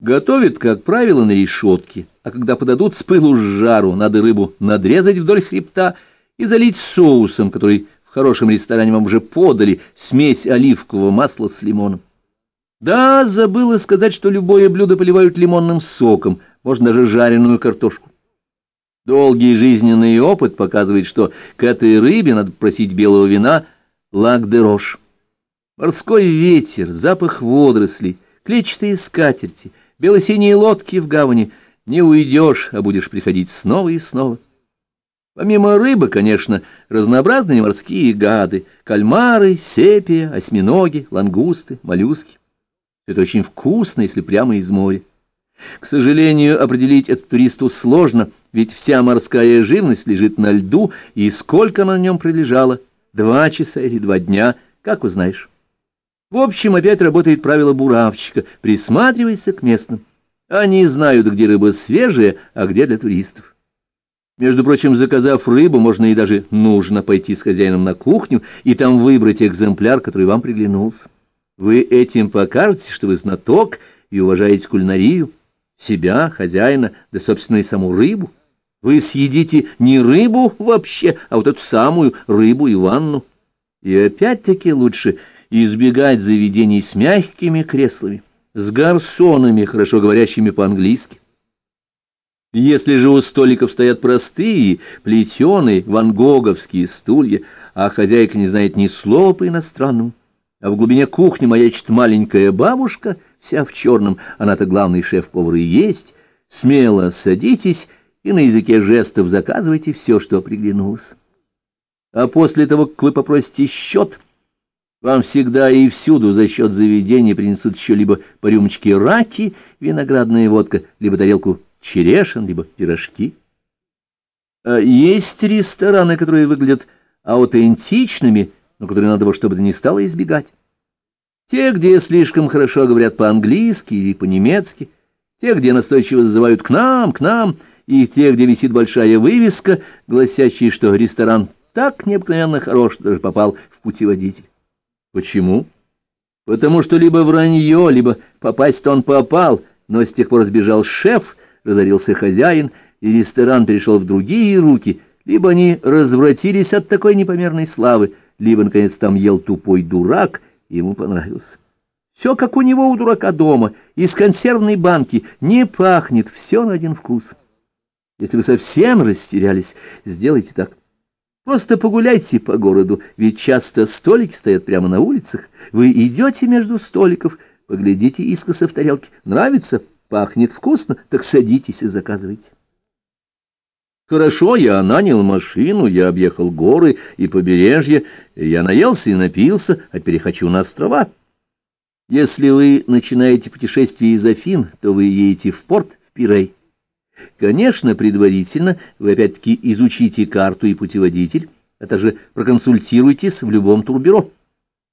Готовят, как правило, на решетке, а когда подадут с пылу с жару, надо рыбу надрезать вдоль хребта и залить соусом, который в хорошем ресторане вам уже подали, смесь оливкового масла с лимоном. Да, забыла сказать, что любое блюдо поливают лимонным соком, можно даже жареную картошку. Долгий жизненный опыт показывает, что к этой рыбе надо просить белого вина лак-де-рош. Морской ветер, запах водорослей, клетчатые скатерти — бело-синие лодки в гавани, не уйдешь, а будешь приходить снова и снова. Помимо рыбы, конечно, разнообразные морские гады, кальмары, сепия, осьминоги, лангусты, моллюски. Это очень вкусно, если прямо из моря. К сожалению, определить это туристу сложно, ведь вся морская живность лежит на льду, и сколько на нем пролежала, два часа или два дня, как узнаешь. В общем, опять работает правило буравчика — присматривайся к местным. Они знают, где рыба свежая, а где для туристов. Между прочим, заказав рыбу, можно и даже нужно пойти с хозяином на кухню и там выбрать экземпляр, который вам приглянулся. Вы этим покажете, что вы знаток и уважаете кулинарию, себя, хозяина, да, собственно, и саму рыбу. Вы съедите не рыбу вообще, а вот эту самую рыбу и ванну. И опять-таки лучше избегать заведений с мягкими креслами, с гарсонами, хорошо говорящими по-английски. Если же у столиков стоят простые, плетеные, вангоговские стулья, а хозяйка не знает ни слова по-иностранному, а в глубине кухни маячит маленькая бабушка, вся в черном, она-то главный шеф-повар и есть, смело садитесь и на языке жестов заказывайте все, что приглянулось. А после того, как вы попросите счет, вам всегда и всюду за счет заведения принесут еще либо по рюмочке раки, виноградная водка, либо тарелку черешин, либо пирожки. А есть рестораны, которые выглядят аутентичными, но которые надо, чтобы это не стало избегать. Те, где слишком хорошо говорят по-английски или по-немецки, те, где настойчиво зазывают «к нам, к нам», и те, где висит большая вывеска, гласящая, что ресторан так необыкновенно хорош, что даже попал в путеводитель. Почему? Потому что либо вранье, либо попасть-то он попал, но с тех пор сбежал шеф, разорился хозяин, и ресторан перешел в другие руки, либо они развратились от такой непомерной славы, либо, наконец, там ел тупой дурак, и ему понравился. Все как у него у дурака дома, из консервной банки, не пахнет, все на один вкус. Если вы совсем растерялись, сделайте так. Просто погуляйте по городу, ведь часто столики стоят прямо на улицах. Вы идете между столиков, поглядите искоса в тарелке. Нравится? Пахнет вкусно? Так садитесь и заказывайте. Хорошо, я нанял машину, я объехал горы и побережье, я наелся и напился, а теперь хочу на острова. Если вы начинаете путешествие из Афин, то вы едете в порт в Пирей. Конечно, предварительно вы опять-таки изучите карту и путеводитель, а также проконсультируйтесь в любом турбюро.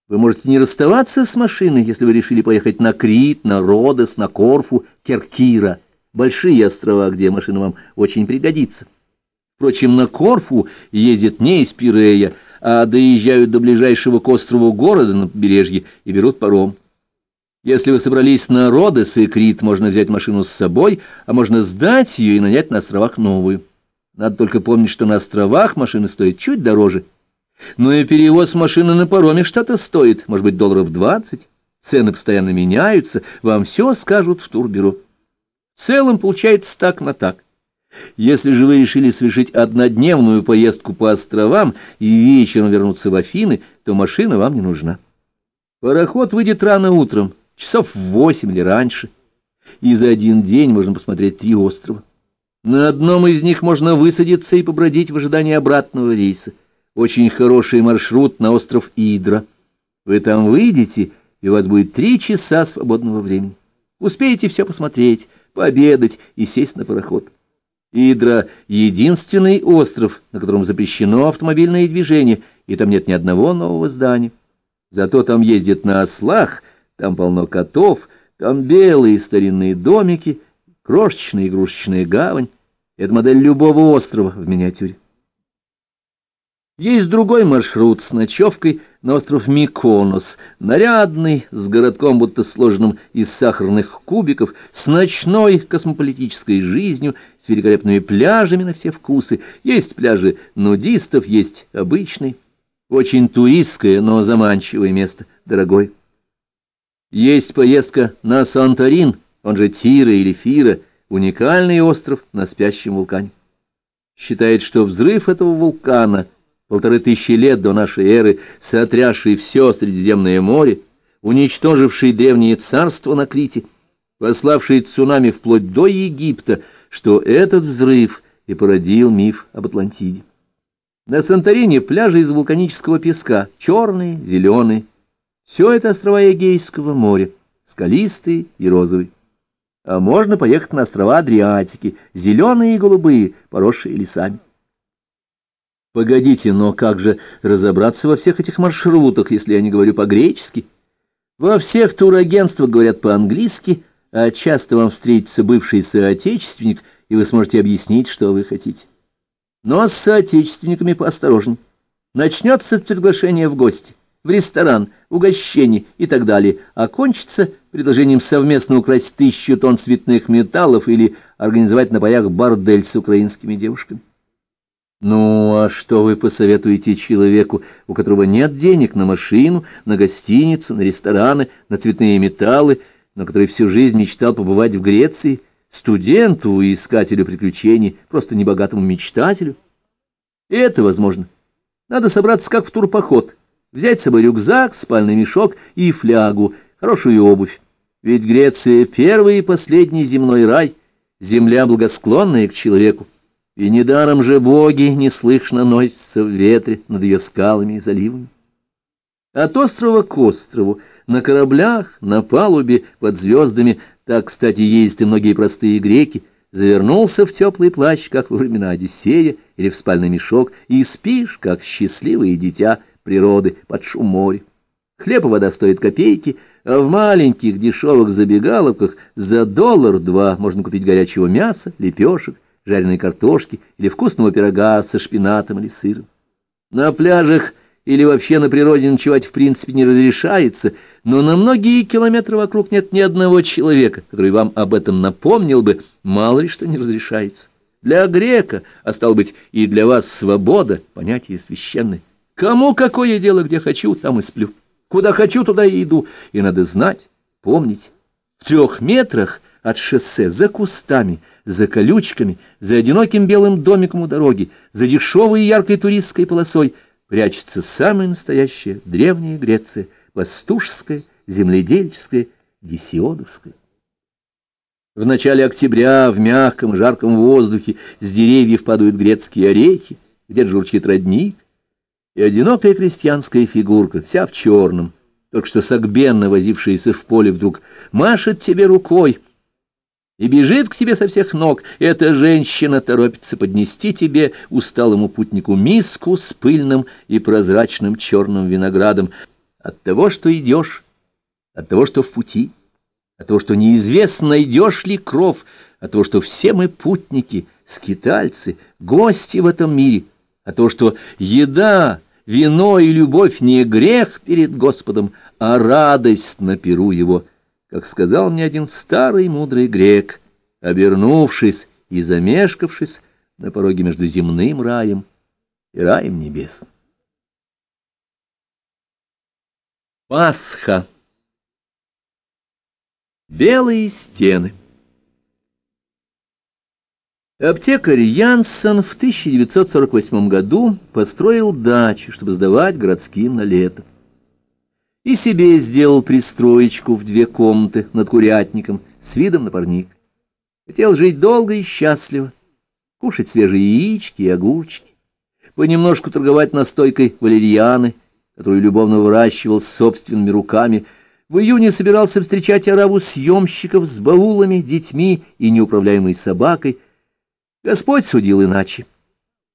Вы можете не расставаться с машиной, если вы решили поехать на Крит, на Родос, на Корфу, Керкира, большие острова, где машина вам очень пригодится. Впрочем, на Корфу ездят не из Пирея, а доезжают до ближайшего к острову города на побережье и берут паром. Если вы собрались на Родос и Крит, можно взять машину с собой, а можно сдать ее и нанять на островах новую. Надо только помнить, что на островах машины стоят чуть дороже. Но и перевоз машины на пароме что-то стоит, может быть, долларов двадцать. Цены постоянно меняются, вам все скажут в турбюро. В целом получается так на так. Если же вы решили совершить однодневную поездку по островам и вечером вернуться в Афины, то машина вам не нужна. Пароход выйдет рано утром, часов в восемь или раньше, и за один день можно посмотреть три острова. На одном из них можно высадиться и побродить в ожидании обратного рейса. Очень хороший маршрут на остров Идра. Вы там выйдете, и у вас будет три часа свободного времени. Успеете все посмотреть, пообедать и сесть на пароход. Идра — единственный остров, на котором запрещено автомобильное движение, и там нет ни одного нового здания. Зато там ездят на ослах — там полно котов, там белые старинные домики, крошечная игрушечная гавань. Это модель любого острова в миниатюре. Есть другой маршрут с ночевкой на остров Миконос, нарядный, с городком, будто сложенным из сахарных кубиков, с ночной космополитической жизнью, с великолепными пляжами на все вкусы. Есть пляжи нудистов, есть обычный. Очень туристское, но заманчивое место, дорогой. Есть поездка на Санторин, он же Тира или Фира, уникальный остров на спящем вулкане. Считает, что взрыв этого вулкана — полторы тысячи лет до нашей эры, сотрясший все Средиземное море, уничтоживший древние царства на Крите, пославший цунами вплоть до Египта, что этот взрыв и породил миф об Атлантиде. На Санторине пляжи из вулканического песка, черные, зеленые. Все это острова Эгейского моря, скалистые и розовые. А можно поехать на острова Адриатики, зеленые и голубые, поросшие лесами. Погодите, но как же разобраться во всех этих маршрутах, если я не говорю по-гречески? Во всех турагентствах говорят по-английски, а часто вам встретится бывший соотечественник, и вы сможете объяснить, что вы хотите. Но с соотечественниками поосторожней. Начнется с в гости, в ресторан, угощение и так далее, а кончится предложением совместно украсть тысячу тонн цветных металлов или организовать на боях бордель с украинскими девушками. Ну, а что вы посоветуете человеку, у которого нет денег на машину, на гостиницу, на рестораны, на цветные металлы, но который всю жизнь мечтал побывать в Греции, студенту и искателю приключений, просто небогатому мечтателю? И это возможно. Надо собраться как в турпоход, взять с собой рюкзак, спальный мешок и флягу, хорошую обувь. Ведь Греция — первый и последний земной рай, земля, благосклонная к человеку. И недаром же боги неслышно носятся в ветре над ее скалами и заливами. От острова к острову, на кораблях, на палубе, под звездами, так, кстати, есть и многие простые греки, завернулся в теплый плащ, как во времена Одиссея, или в спальный мешок, и спишь, как счастливое дитя природы под шум моря. Хлеб и вода стоят копейки, а в маленьких дешевых забегаловках за доллар-два можно купить горячего мяса, лепешек, жареной картошки или вкусного пирога со шпинатом или сыром. На пляжах или вообще на природе ночевать в принципе не разрешается, но на многие километры вокруг нет ни одного человека, который вам об этом напомнил бы, мало ли что не разрешается. Для грека, а стал быть и для вас свобода, понятие священное. Кому какое дело, где хочу, там и сплю. Куда хочу, туда и иду. И надо знать, помнить. В трех метрах от шоссе, за кустами, за колючками, за одиноким белым домиком у дороги, за дешевой и яркой туристской полосой прячется самая настоящая древняя Греция, пастушская, земледельческая, гесиодовская. В начале октября в мягком жарком воздухе с деревьев падают грецкие орехи, где-то журчит родник, и одинокая крестьянская фигурка, вся в черном, только что сагбенно возившаяся в поле, вдруг машет тебе рукой, и бежит к тебе со всех ног. Эта женщина торопится поднести тебе, усталому путнику, миску с пыльным и прозрачным черным виноградом от того, что идешь, от того, что в пути, от того, что неизвестно, найдешь ли кров, от того, что все мы путники, скитальцы, гости в этом мире, от того, что еда, вино и любовь не грех перед Господом, а радость на перу его — как сказал мне один старый мудрый грек, обернувшись и замешкавшись на пороге между земным раем и раем небесным. Пасха. Белые стены. Аптекарь Янсен в 1948 году построил дачу, чтобы сдавать городским на лето и себе сделал пристроечку в две комнаты над курятником с видом на парник. Хотел жить долго и счастливо, кушать свежие яички и огурчики, понемножку торговать настойкой валерьяны, которую любовно выращивал собственными руками. В июне собирался встречать ораву съемщиков с баулами, детьми и неуправляемой собакой. Господь судил иначе.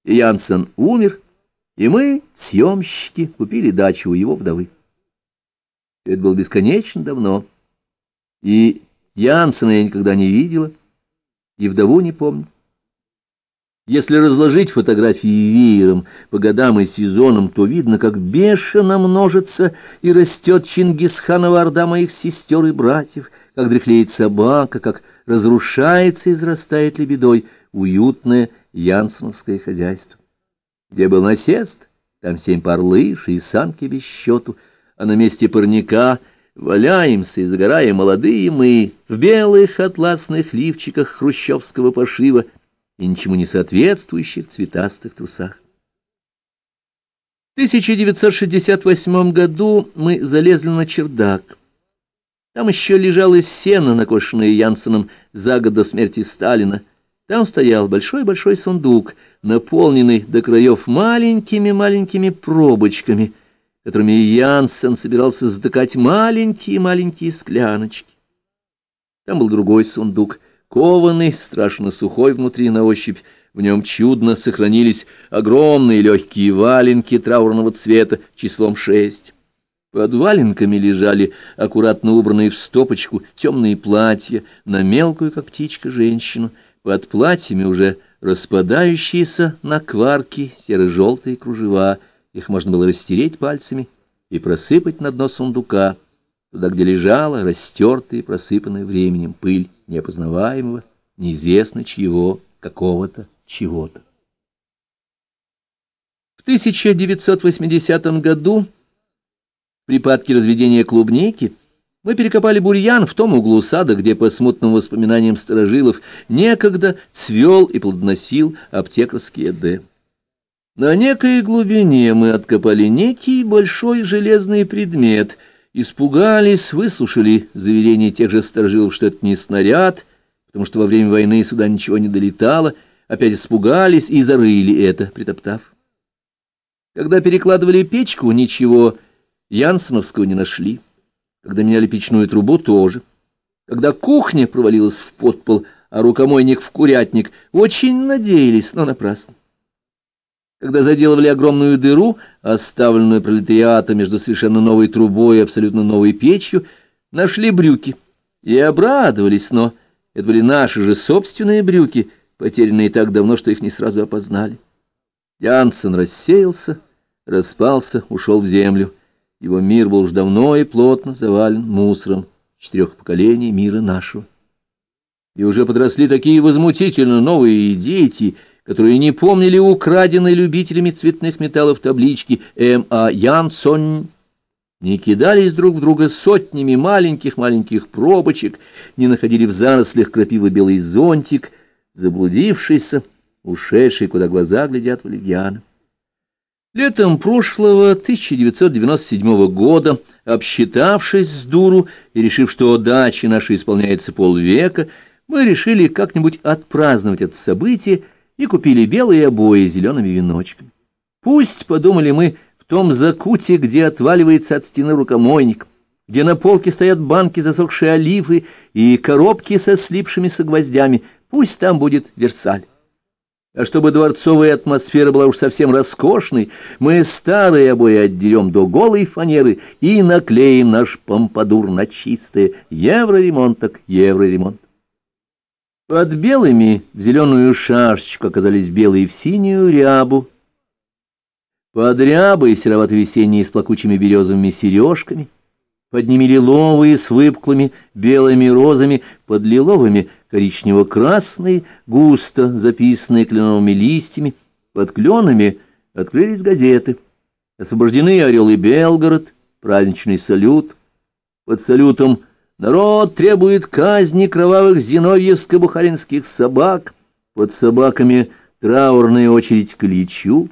Янсен умер, и мы, съемщики, купили дачу у его вдовы. Это было бесконечно давно. И Янсена я никогда не видела, и вдову не помню. Если разложить фотографии веером по годам и сезонам, то видно, как бешено множится и растет Чингисханова орда моих сестер и братьев, как дряхлеет собака, как разрушается и израстает лебедой уютное янсоновское хозяйство. Где был насест, там семь пар лыж и санки без счету, а на месте парника валяемся и загораем молодые мы в белых атласных лифчиках хрущевского пошива, и ничему не соответствующих цветастых трусах. В 1968 году мы залезли на чердак. Там еще лежало сено, накошенное Янсеном за год до смерти Сталина. Там стоял большой-большой сундук, наполненный до краев маленькими-маленькими пробочками, которыми Янсен собирался сдыкать маленькие-маленькие скляночки. Там был другой сундук — кованый, страшно сухой внутри на ощупь, в нем чудно сохранились огромные легкие валенки траурного цвета числом шесть. Под валенками лежали аккуратно убранные в стопочку темные платья на мелкую, как птичка, женщину. Под платьями уже распадающиеся на кварки серо-желтые кружева. Их можно было растереть пальцами и просыпать на дно сундука туда, где лежала растертая и просыпанная временем пыль неопознаваемого, неизвестно чьего, какого-то, чего-то. В 1980 году, в припадке разведения клубники, мы перекопали бурьян в том углу сада, где, по смутным воспоминаниям сторожилов, некогда цвел и плодоносил аптекарский Эдем. На некой глубине мы откопали некий большой железный предмет — Испугались, выслушали заверения тех же сторожилов, что это не снаряд, потому что во время войны сюда ничего не долетало, опять испугались и зарыли это, притоптав. Когда перекладывали печку, ничего Янсеновского не нашли. Когда меняли печную трубу, тоже. Когда кухня провалилась в подпол, а рукомойник в курятник, очень надеялись, но напрасно. Когда заделывали огромную дыру, оставленную пролетариатом между совершенно новой трубой и абсолютно новой печью, нашли брюки и обрадовались, но это были наши же собственные брюки, потерянные так давно, что их не сразу опознали. Янсен рассеялся, распался, ушел в землю. Его мир был уж давно и плотно завален мусором четырех поколений мира нашего. И уже подросли такие возмутительно новые дети — которые не помнили украденной любителями цветных металлов таблички М.А. Янсон, не кидались друг в друга сотнями маленьких-маленьких пробочек, не находили в зарослях крапивы белый зонтик, заблудившийся, ушедший, куда глаза глядят валерьяна. Летом прошлого 1997 года, обсчитавшись с дуру и решив, что дачи нашей исполняется полвека, мы решили как-нибудь отпраздновать это событие и купили белые обои с зелеными веночками. Пусть, подумали мы, в том закуте, где отваливается от стены рукомойник, где на полке стоят банки засохшей оливы и коробки со слипшимися гвоздями, пусть там будет Версаль. А чтобы дворцовая атмосфера была уж совсем роскошной, мы старые обои отдерем до голой фанеры и наклеим наш помпадур на чистое. Евроремонт так евроремонт. Под белыми в зеленую шашечку оказались белые в синюю рябу. Под рябой серовато-весенние с плакучими березовыми сережками, под ними лиловые с выпуклыми белыми розами, под лиловыми коричнево-красные, густо записанные кленовыми листьями, под кленами открылись газеты. Освобождены Орел и Белгород, праздничный салют. Под салютом Народ требует казни кровавых зиновьевско-бухаринских собак, под собаками траурная очередь к Ильичу.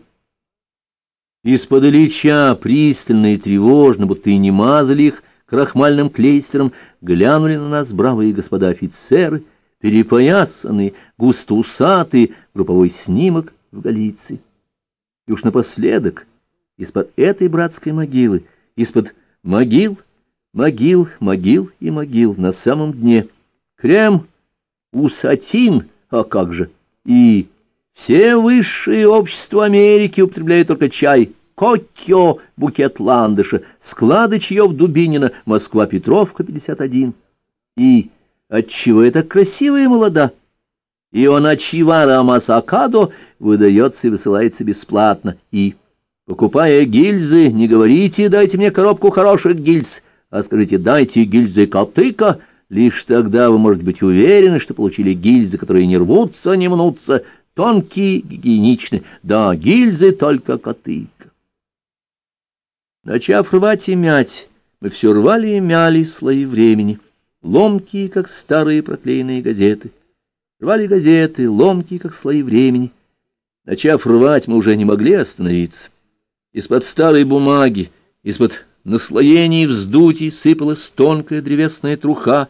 Из-под Ильича пристально и тревожно, будто и не мазали их крахмальным клейстером, глянули на нас бравые господа офицеры, перепоясанные, густо усатые, групповой снимок в Галиции. И уж напоследок, из-под этой братской могилы, из-под могил — Могил, могил и могил на самом дне. Крем, усатин, а как же, и все высшие общества Америки употребляют только чай, Кокьо, букет ландыша, склады чаев Дубинина, Москва, Петровка, 51. И отчего это красивая молода? Ионачивара Масакадо выдается и высылается бесплатно. И, покупая гильзы, не говорите «дайте мне коробку хороших гильз», а скажите «дайте гильзы Катыка», лишь тогда вы можете быть уверены, что получили гильзы, которые не рвутся, не мнутся, тонкие, гигиеничные. Да, гильзы только Катыка. Начав рвать и мять, мы все рвали и мяли слои времени, ломкие, как старые проклеенные газеты. Рвали газеты, ломкие, как слои времени. Начав рвать, мы уже не могли остановиться. Из-под старой бумаги, из-под наслоений вздутий сыпалась тонкая древесная труха,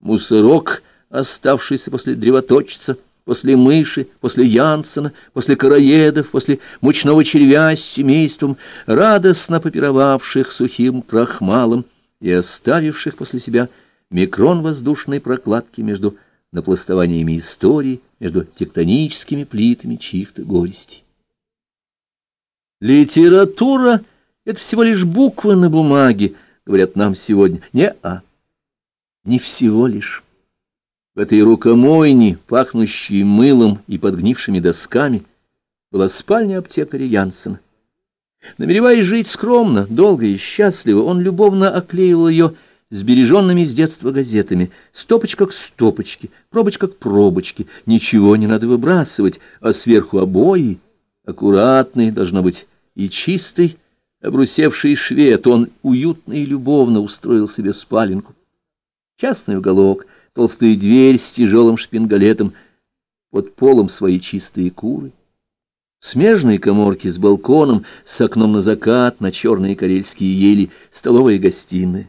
мусорок, оставшийся после древоточца, после мыши, после Янсена, после короедов, после мучного червя с семейством, радостно попировавших сухим крахмалом и оставивших после себя микрон воздушной прокладки между напластованиями истории, между тектоническими плитами чьих-то горестей. Литература — это всего лишь буквы на бумаге, говорят нам сегодня. Не-а, не всего лишь. В этой рукомойне, пахнущей мылом и подгнившими досками, была спальня аптекаря Янсена. Намереваясь жить скромно, долго и счастливо, он любовно оклеивал ее сбереженными с детства газетами, стопочка к стопочке, пробочка к пробочке, ничего не надо выбрасывать, а сверху обои, аккуратный, должно быть, и чистый, обрусевший швед, он уютно и любовно устроил себе спаленку. Частный уголок, толстая дверь с тяжелым шпингалетом, под полом свои чистые куры. Смежные коморки с балконом, с окном на закат, на черные карельские ели, столовая и.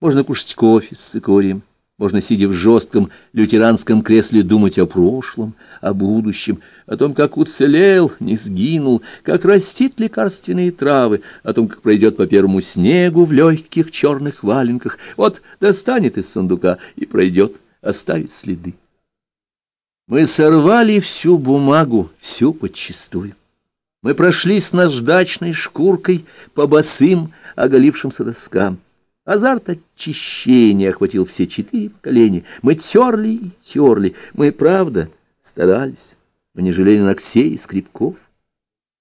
Можно кушать кофе с цикорием, можно, сидя в жестком лютеранском кресле, думать о прошлом, о будущем, о том, как уцелел, не сгинул, как растит лекарственные травы, о том, как пройдет по первому снегу в легких черных валенках. Вот достанет из сундука и пройдет, оставит следы. Мы сорвали всю бумагу, всю подчистую. Мы прошли с наждачной шкуркой по босым, оголившимся доскам. Азарт очищения охватил все четыре поколения. Мы терли и терли. Мы, правда, старались. Мы не жалели ногтей и скребков.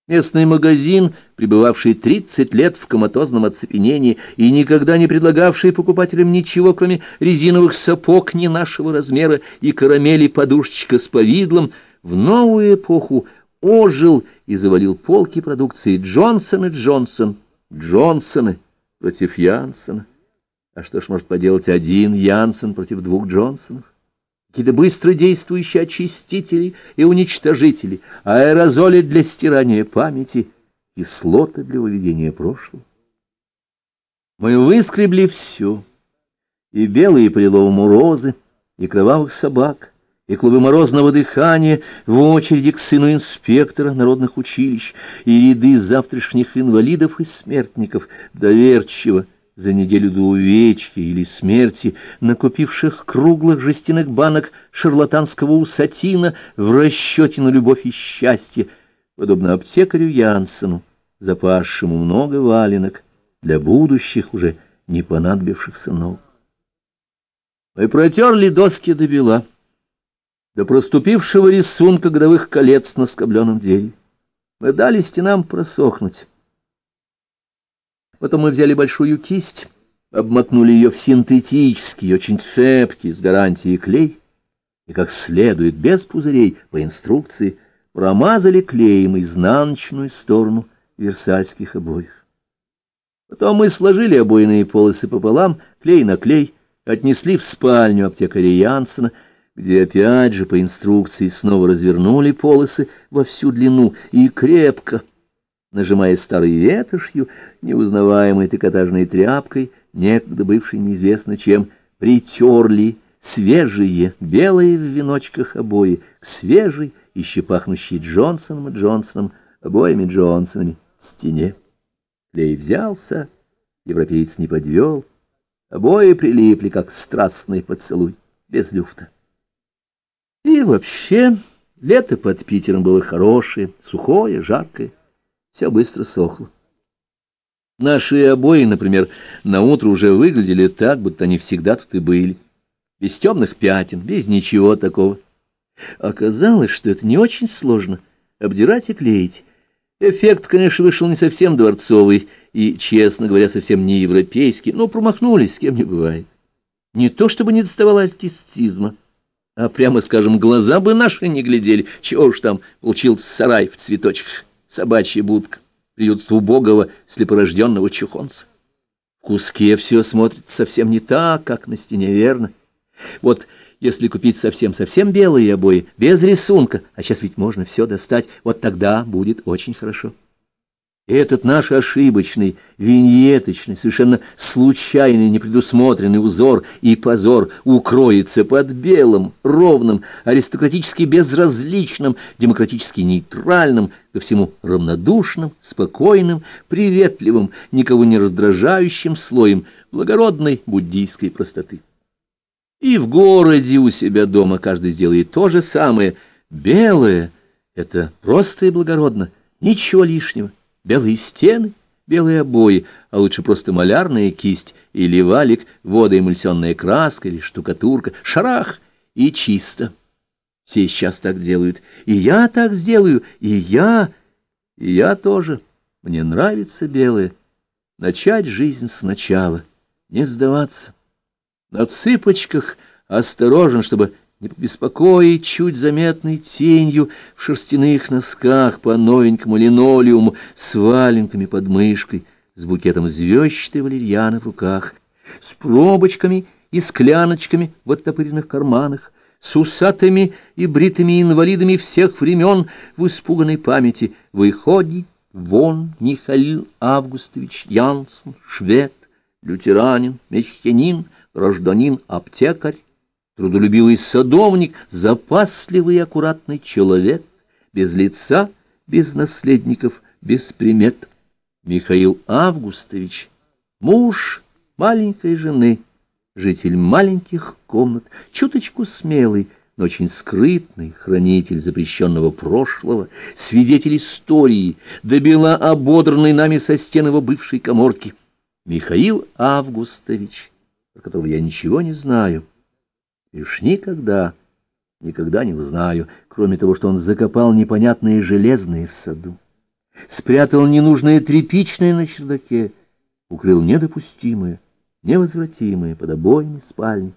Местный магазин, пребывавший тридцать лет в коматозном оцепенении и никогда не предлагавший покупателям ничего, кроме резиновых сапог не нашего размера и карамели подушечка с повидлом, в новую эпоху ожил и завалил полки продукции Джонсон и Джонсон, Джонсоны против Янсона. А что ж может поделать один Янсен против двух Джонсонов? Какие-то быстро действующие очистители и уничтожители, аэрозоли для стирания памяти, кислоты для выведения прошлого. Мы выскребли все, и белые лиловому розы, и кровавых собак, и клубы морозного дыхания в очереди к сыну инспектора народных училищ, и ряды завтрашних инвалидов и смертников, доверчиво, за неделю до увечья или смерти, накупивших круглых жестяных банок шарлатанского усатина в расчете на любовь и счастье, подобно аптекарю Янсену, запасшему много валенок для будущих уже не понадобившихся ног. Мы протерли доски до бела, до проступившего рисунка годовых колец на скобленном дереве. Мы дали стенам просохнуть. Потом мы взяли большую кисть, обмакнули ее в синтетический, очень цепкий, с гарантией клей, и как следует, без пузырей, по инструкции, промазали клеем изнаночную сторону версальских обоев. Потом мы сложили обойные полосы пополам, клей на клей, отнесли в спальню аптекаря Янсена, где опять же по инструкции снова развернули полосы во всю длину и крепко, нажимая старой ветошью, неузнаваемой трикотажной тряпкой, некогда бывшей неизвестно чем, притерли свежие, белые в веночках обои, к свежей, еще пахнущей Джонсоном и Джонсоном, обоими Джонсонами, стене. Клей взялся, европеец не подвел, обои прилипли, как страстный поцелуй, без люфта. И вообще, лето под Питером было хорошее, сухое, жаркое все быстро сохло. Наши обои, например, на утро уже выглядели так, будто они всегда тут и были. Без темных пятен, без ничего такого. Оказалось, что это не очень сложно — обдирать и клеить. Эффект, конечно, вышел не совсем дворцовый и, честно говоря, совсем не европейский, но промахнулись, с кем не бывает. Не то чтобы не доставало артистизма, а прямо, скажем, глаза бы наши не глядели. Чего уж там, получился сарай в цветочках, собачья будка, приют убогого слепорожденного чухонца. В куске все смотрится совсем не так, как на стене, верно? Вот если купить совсем-совсем белые обои, без рисунка, а сейчас ведь можно все достать, вот тогда будет очень хорошо. Этот наш ошибочный, виньеточный, совершенно случайный, непредусмотренный узор и позор укроется под белым, ровным, аристократически безразличным, демократически нейтральным, ко всему равнодушным, спокойным, приветливым, никого не раздражающим слоем благородной буддийской простоты. И в городе у себя дома каждый сделает то же самое. Белое — это просто и благородно, ничего лишнего. Белые стены, белые обои, а лучше просто малярная кисть или валик, водоэмульсионная краска или штукатурка, шарах и чисто. Все сейчас так делают. И я так сделаю, и я, и я тоже. Мне нравится белое. Начать жизнь сначала, не сдаваться. На цыпочках, осторожен, чтобы не побеспокоить чуть заметной тенью в шерстяных носках по новенькому линолеуму с валенками под мышкой, с букетом звездчатой валерьяны в руках, с пробочками и скляночками в оттопыренных карманах, с усатыми и бритыми инвалидами всех времен в испуганной памяти. Выходит вон Михаил Августович Янсен, швед, лютеранин, мещанин, гражданин-аптекарь, трудолюбивый садовник, запасливый и аккуратный человек, без лица, без наследников, без примет. Михаил Августович, муж маленькой жены, житель маленьких комнат, чуточку смелый, но очень скрытный, хранитель запрещенного прошлого, свидетель истории, добила ободранный нами со стен его бывшей коморки. Михаил Августович — про которого я ничего не знаю. И уж никогда, никогда не узнаю, кроме того, что он закопал непонятные железные в саду, спрятал ненужное тряпичное на чердаке, укрыл недопустимое, невозвратимое под обоями спальни.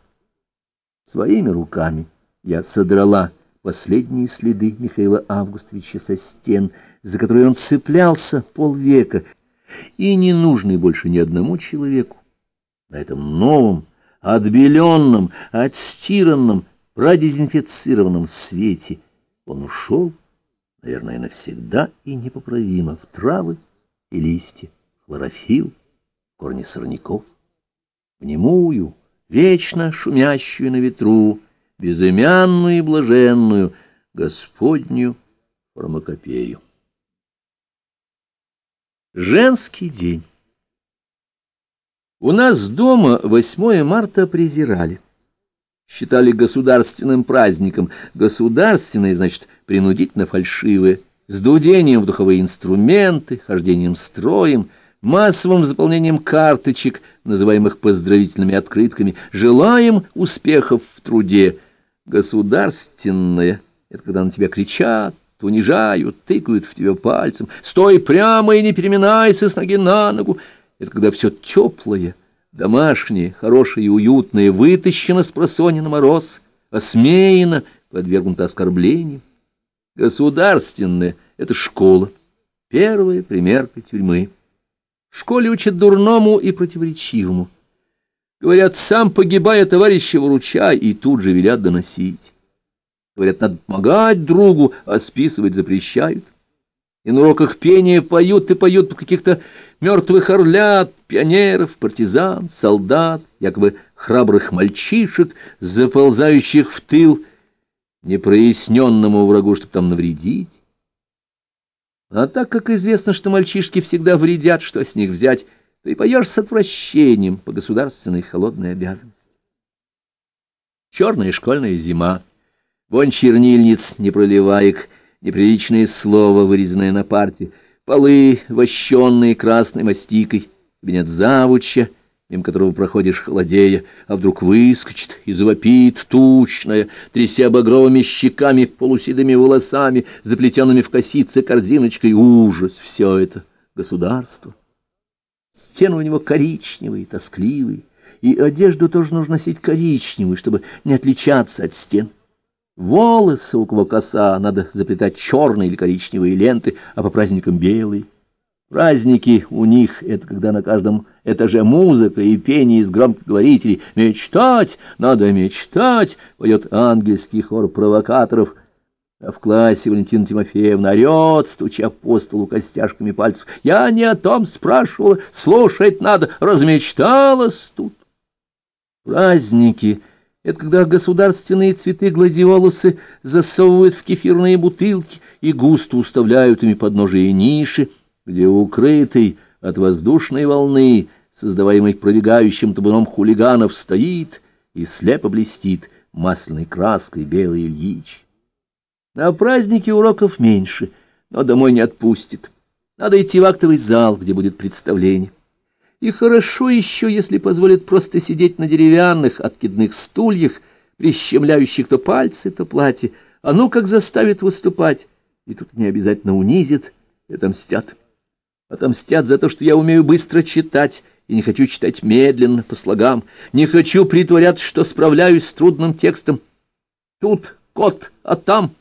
Своими руками я содрала последние следы Михаила Августовича со стен, за которые он цеплялся полвека, и не нужный больше ни одному человеку на этом новом, отбеленном, отстиранном, продезинфицированном свете он ушел, наверное, навсегда и непоправимо в травы и листья, хлорофилл, корни сорняков, в немую, вечно шумящую на ветру, безымянную и блаженную Господнюю фармакопею. Женский день у нас дома 8 марта презирали. Считали государственным праздником. Государственное, значит, принудительно фальшивое. С дудением в духовые инструменты, хождением строем, массовым заполнением карточек, называемых поздравительными открытками. Желаем успехов в труде. Государственное — это когда на тебя кричат, унижают, тыкают в тебя пальцем. Стой прямо и не переминайся с ноги на ногу. Это когда все теплое, домашнее, хорошее и уютное вытащено с просони на мороз, осмеяно, подвергнуто оскорблению. Государственное — это школа, первая примерка тюрьмы. В школе учат дурному и противоречивому. Говорят, сам погибая, товарища выручай, и тут же велят доносить. Говорят, надо помогать другу, а списывать запрещают. И на уроках пения поют и поют каких-то мертвых орлят, пионеров, партизан, солдат, якобы храбрых мальчишек, заползающих в тыл непроясненному врагу, чтобы там навредить. А так как известно, что мальчишки всегда вредят, что с них взять, и поешь с отвращением по государственной холодной обязанности. Черная школьная зима, вон чернильниц не проливаек, неприличное слово, вырезанное на парте — полы, вощенные красной мастикой, кабинет завуча, мимо которого проходишь холодея, а вдруг выскочит и завопит тучная, тряся багровыми щеками, полуседыми волосами, заплетенными в косицы корзиночкой. Ужас! Все это государство. Стены у него коричневые, тоскливые, и одежду тоже нужно носить коричневую, чтобы не отличаться от стен. Волосы у кого коса надо заплетать черные или коричневые ленты, а по праздникам белые. Праздники у них — это когда на каждом этаже музыка и пение из громкоговорителей. «Мечтать! Надо мечтать!» — поет ангельский хор провокаторов. А в классе Валентина Тимофеевна орет, стуча по столу костяшками пальцев. «Я не о том спрашивала, слушать надо, размечталась тут!» Праздники — это когда государственные цветы гладиолусы засовывают в кефирные бутылки и густо уставляют ими подножие ниши, где укрытый от воздушной волны, создаваемой пробегающим табуном хулиганов, стоит и слепо блестит масляной краской белый Ильич. На празднике уроков меньше, но домой не отпустит. Надо идти в актовый зал, где будет представление. И хорошо еще, если позволят просто сидеть на деревянных откидных стульях, прищемляющих то пальцы, то платье, а ну как заставит выступать. И тут не обязательно унизит и отомстят. Отомстят за то, что я умею быстро читать, и не хочу читать медленно, по слогам. Не хочу притворяться, что справляюсь с трудным текстом. Тут кот, а там...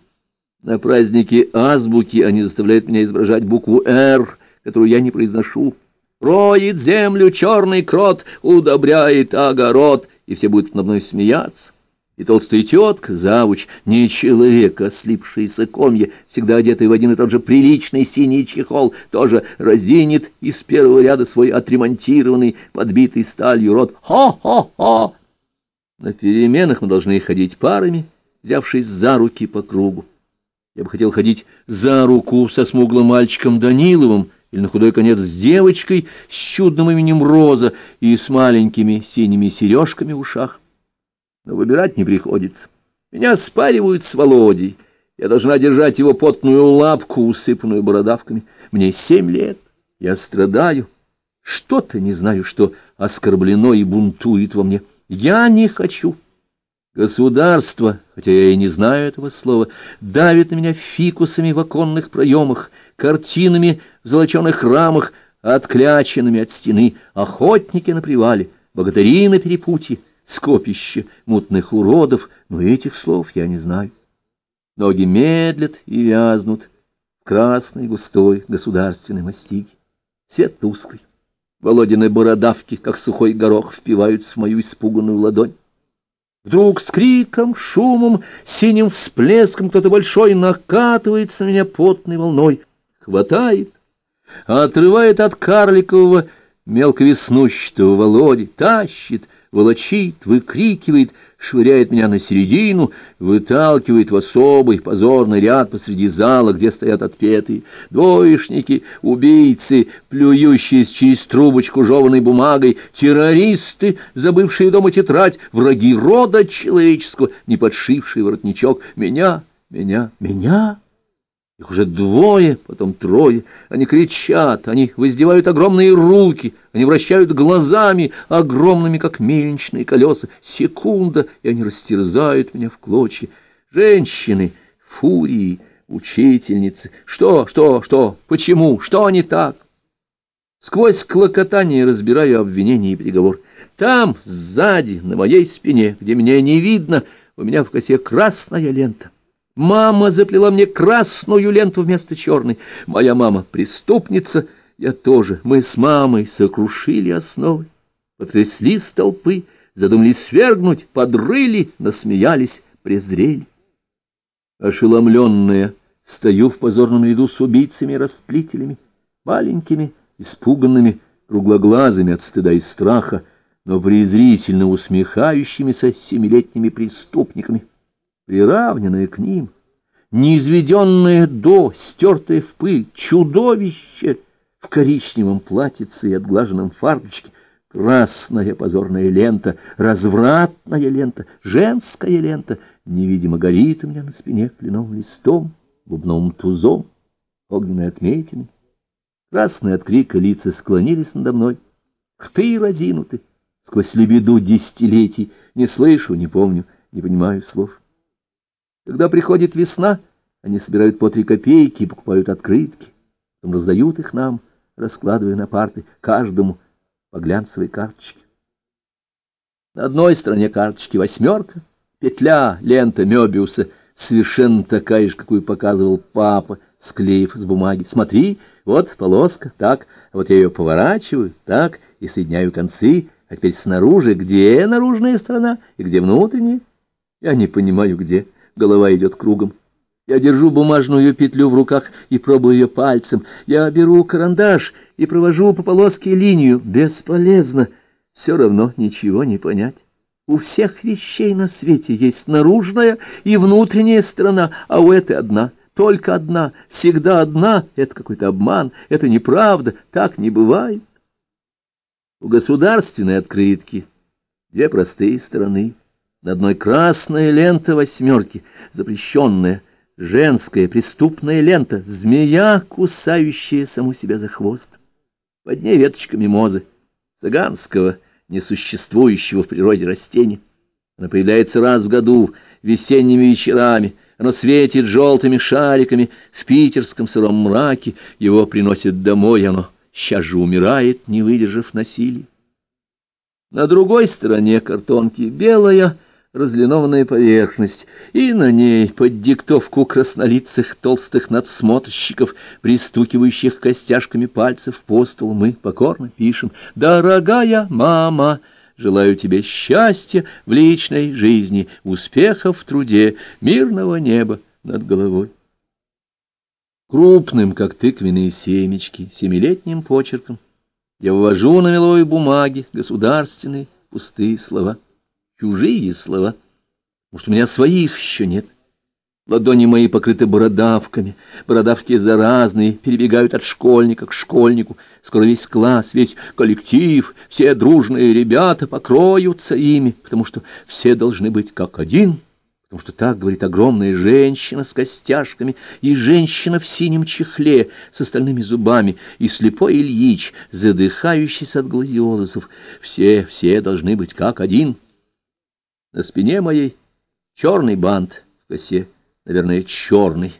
На празднике азбуки они заставляют меня изображать букву «Р», которую я не произношу. Роет землю черный крот, удобряет огород, и все будут над мной смеяться. И толстая тетка, завуч, не человек, а слипшиеся комья, всегда одетый в один и тот же приличный синий чехол, тоже разинет из первого ряда свой отремонтированный, подбитый сталью рот. Хо-хо-хо! На переменах мы должны ходить парами, взявшись за руки по кругу. Я бы хотел ходить за руку со смуглым мальчиком Даниловым, или на худой конец с девочкой с чудным именем Роза и с маленькими синими сережками в ушах. Но выбирать не приходится. Меня спаривают с Володей. Я должна держать его потную лапку, усыпанную бородавками. Мне семь лет. Я страдаю. Что-то не знаю, что оскорблено и бунтует во мне. Я не хочу. Государство, хотя я и не знаю этого слова, давит на меня фикусами в оконных проемах, картинами в золоченых рамах, откляченными от стены, охотники на привале, богатыри на перепутье, скопище мутных уродов, но этих слов я не знаю. Ноги медлят и вязнут в красной густой государственной мастике. Свет тусклый. Володины бородавки, как сухой горох, впиваются в мою испуганную ладонь. Вдруг с криком, шумом, синим всплеском кто-то большой накатывается на меня потной волной, хватает, отрывает от карликового мелковеснущего Володи, тащит, волочит, выкрикивает, швыряет меня на середину, выталкивает в особый позорный ряд посреди зала, где стоят отпетые двоечники, убийцы, плюющиеся через трубочку жеванной бумагой, террористы, забывшие дома тетрадь, враги рода человеческого, не подшившие воротничок, меня, меня, меня... Их уже двое, потом трое. Они кричат, они воздевают огромные руки, они вращают глазами, огромными, как мельничные колеса. Секунда, и они растерзают меня в клочья. Женщины, фурии, учительницы. Что, что, что, почему, что не так? Сквозь клокотание разбираю обвинение и приговор. Там, сзади, на моей спине, где меня не видно, у меня в косе красная лента. Мама заплела мне красную ленту вместо черной. Моя мама преступница, я тоже. Мы с мамой сокрушили основы, потрясли столпы, задумались свергнуть, подрыли, насмеялись, презрели. Ошеломленная, стою в позорном ряду с убийцами-растлителями, маленькими, испуганными, круглоглазыми от стыда и страха, но презрительно усмехающимися семилетними преступниками приравненное к ним, неизведенное до, стертое в пыль, чудовище в коричневом платьице и отглаженном фарточке, красная позорная лента, развратная лента, женская лента, невидимо горит у меня на спине кленовым листом, бубновым тузом, огненной отметиной. Красные от крика лица склонились надо мной, рты разинуты, сквозь лебеду десятилетий, не слышу, не помню, не понимаю слов. Когда приходит весна, они собирают по три копейки и покупают открытки, потом раздают их нам, раскладывая на парты, каждому по глянцевой карточке. На одной стороне карточки восьмерка, петля, лента Мёбиуса, совершенно такая же, какую показывал папа, склеив с бумаги. Смотри, вот полоска, так, а вот я ее поворачиваю, так, и соединяю концы, а теперь снаружи, где наружная сторона и где внутренняя? Я не понимаю, где. Голова идет кругом. Я держу бумажную петлю в руках и пробую ее пальцем. Я беру карандаш и провожу по полоске линию. Бесполезно. Все равно ничего не понять. У всех вещей на свете есть наружная и внутренняя сторона, а у этой одна, только одна, всегда одна. Это какой-то обман, это неправда, так не бывает. У государственной открытки две простые стороны. На одной красная лента восьмерки, запрещенная, женская преступная лента, змея, кусающая саму себя за хвост. Под ней веточка мимозы, цыганского, несуществующего в природе растения. Она появляется раз в году, весенними вечерами, оно светит желтыми шариками в питерском сыром мраке, его приносят домой, оно сейчас же умирает, не выдержав насилия. На другой стороне картонки белая разлинованная поверхность, и на ней под диктовку краснолицых толстых надсмотрщиков, пристукивающих костяшками пальцев по столу, мы покорно пишем «Дорогая мама!» Желаю тебе счастья в личной жизни, успехов в труде, мирного неба над головой крупным, как тыквенные семечки, семилетним почерком. Я ввожу на меловой бумаге государственные пустые слова, чужие слова, что у меня своих еще нет. Ладони мои покрыты бородавками, бородавки заразные, перебегают от школьника к школьнику. Скоро весь класс, весь коллектив, все дружные ребята покроются ими, потому что все должны быть как один — потому что так говорит огромная женщина с костяшками, и женщина в синем чехле с остальными зубами, и слепой Ильич, задыхающийся от гладиолусов. Все, все должны быть как один. На спине моей черный бант в косе, наверное, черный,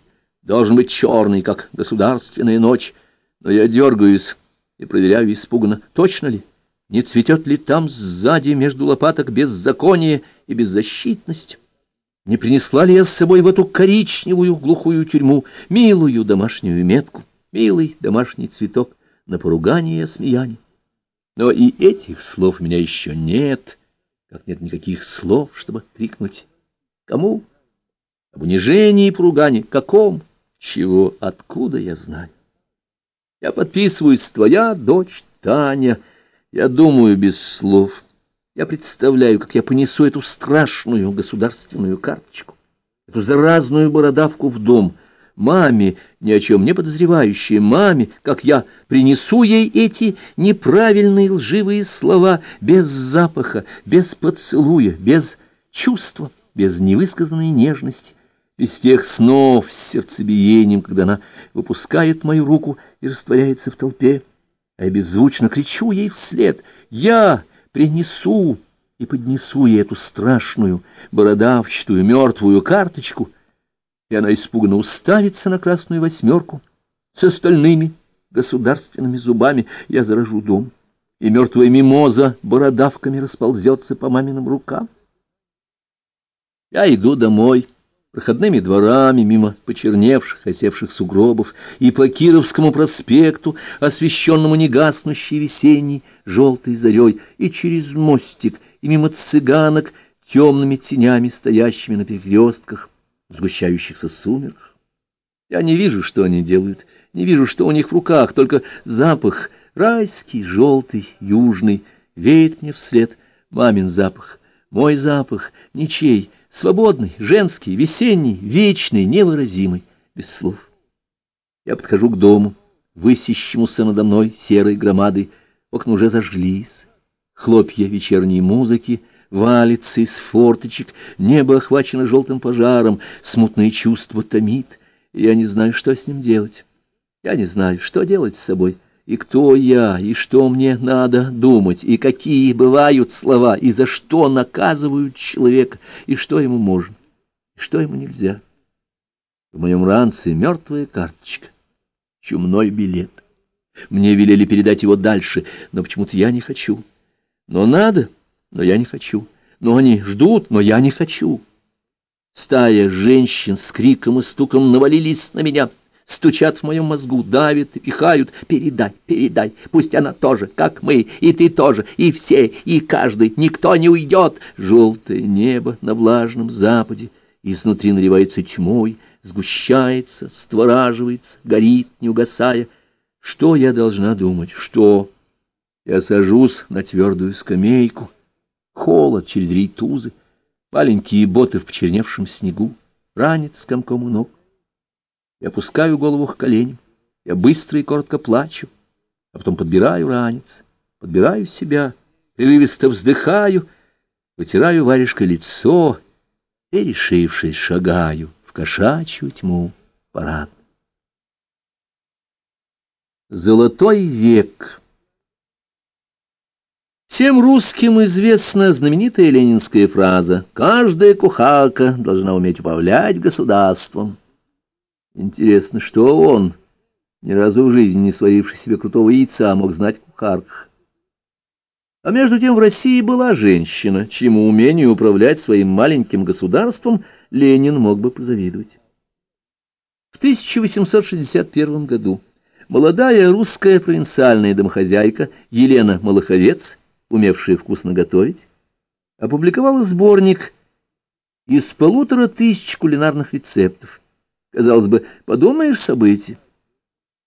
должен быть черный, как государственная ночь, но я дергаюсь и проверяю испуганно, точно ли, не цветет ли там сзади между лопаток беззаконие и беззащитность. Не принесла ли я с собой в эту коричневую глухую тюрьму милую домашнюю метку, милый домашний цветок на поругание и осмеяние? Но и этих слов у меня еще нет, как нет никаких слов, чтобы крикнуть. Кому? Об унижении и поругании. Каком? Чего? Откуда я знаю? Я подписываюсь, твоя дочь Таня. Я думаю без слов. Я представляю, как я понесу эту страшную государственную карточку, эту заразную бородавку в дом, маме, ни о чем не подозревающей маме, как я принесу ей эти неправильные лживые слова без запаха, без поцелуя, без чувства, без невысказанной нежности, без тех снов с сердцебиением, когда она выпускает мою руку и растворяется в толпе, а я беззвучно кричу ей вслед «Я!» принесу и поднесу ей эту страшную, бородавчатую, мертвую карточку, и она испуганно уставится на красную восьмерку с остальными государственными зубами. Я заражу дом, и мертвая мимоза бородавками расползется по маминым рукам. Я иду домой проходными дворами, мимо почерневших, осевших сугробов, и по Кировскому проспекту, освещенному негаснущей весенней желтой зарей, и через мостик, и мимо цыганок, темными тенями, стоящими на перекрестках, сгущающихся сумерках. Я не вижу, что они делают, не вижу, что у них в руках, только запах райский, желтый, южный, веет мне вслед мамин запах, мой запах, ничей, свободный, женский, весенний, вечный, невыразимый, без слов. Я подхожу к дому, высящемуся надо мной серой громадой, окна уже зажглись, хлопья вечерней музыки валится из форточек, небо охвачено желтым пожаром, смутное чувство томит, я не знаю, что с ним делать. Я не знаю, что делать с собой. И кто я, и что мне надо думать, и какие бывают слова, и за что наказывают человека, и что ему можно, и что ему нельзя. В моем ранце мертвая карточка, чумной билет. Мне велели передать его дальше, но почему-то я не хочу. Но надо, но я не хочу. Но они ждут, но я не хочу. Стая женщин с криком и стуком навалились на меня — стучат в моем мозгу, давят и пихают. Передай, передай, пусть она тоже, как мы, и ты тоже, и все, и каждый, никто не уйдет. Желтое небо на влажном западе изнутри наливается тьмой, сгущается, створаживается, горит, не угасая. Что я должна думать? Что? Я сажусь на твердую скамейку, холод через рейтузы, маленькие боты в почерневшем снегу, ранец комком у ног. Я опускаю голову к коленям, я быстро и коротко плачу, а потом подбираю ранец, подбираю себя, прерывисто вздыхаю, вытираю варежкой лицо и, решившись, шагаю в кошачью тьму парад. Золотой век Всем русским известна знаменитая ленинская фраза «Каждая кухарка должна уметь управлять государством». Интересно, что он, ни разу в жизни не сваривший себе крутого яйца, мог знать в кухарках? А между тем в России была женщина, чьему умению управлять своим маленьким государством Ленин мог бы позавидовать. В 1861 году молодая русская провинциальная домохозяйка Елена Малаховец, умевшая вкусно готовить, опубликовала сборник из полутора тысяч кулинарных рецептов. Казалось бы, подумаешь событие.